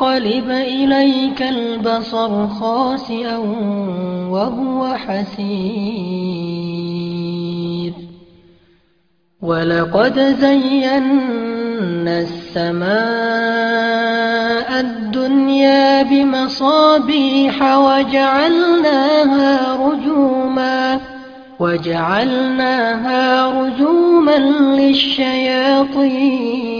ينقلب إليك البصر خاسئا وهو حسير. ولقد زينا السماء الدنيا بمصابيح وجعلناها رجوما وجعلناها رجوما للشياطين.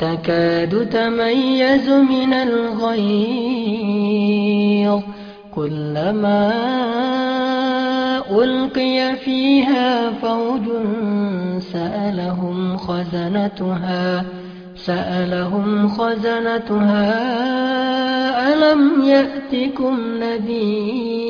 تكاد تميز من الغيظ كلما ألقي فيها فوج سألهم خزنتها سألهم خزنتها ألم يأتكم نذير؟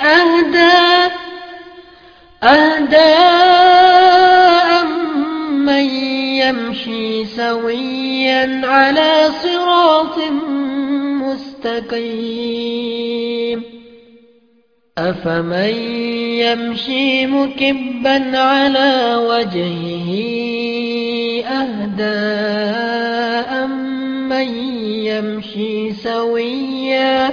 أهدى أهدى أمن يمشي سويا على صراط مستقيم. أفمن يمشي مكبا على وجهه أهدى أمن يمشي سويا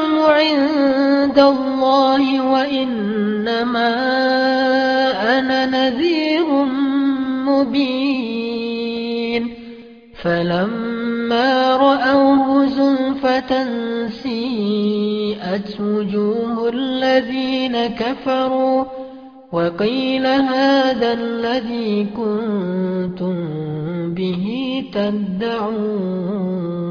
عند الله وإنما أنا نذير مبين. فلما رأوه زلفة سيئت وجوه الذين كفروا وقيل هذا الذي كنتم به تدعون.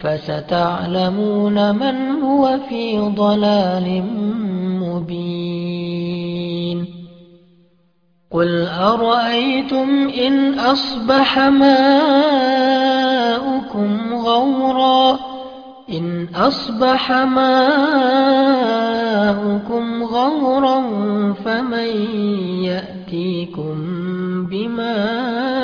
فستعلمون من هو في ضلال مبين. قل أرأيتم إن أصبح ماؤكم غورا؟ إن أصبح ماؤكم غورا فمن يأتيكم بماء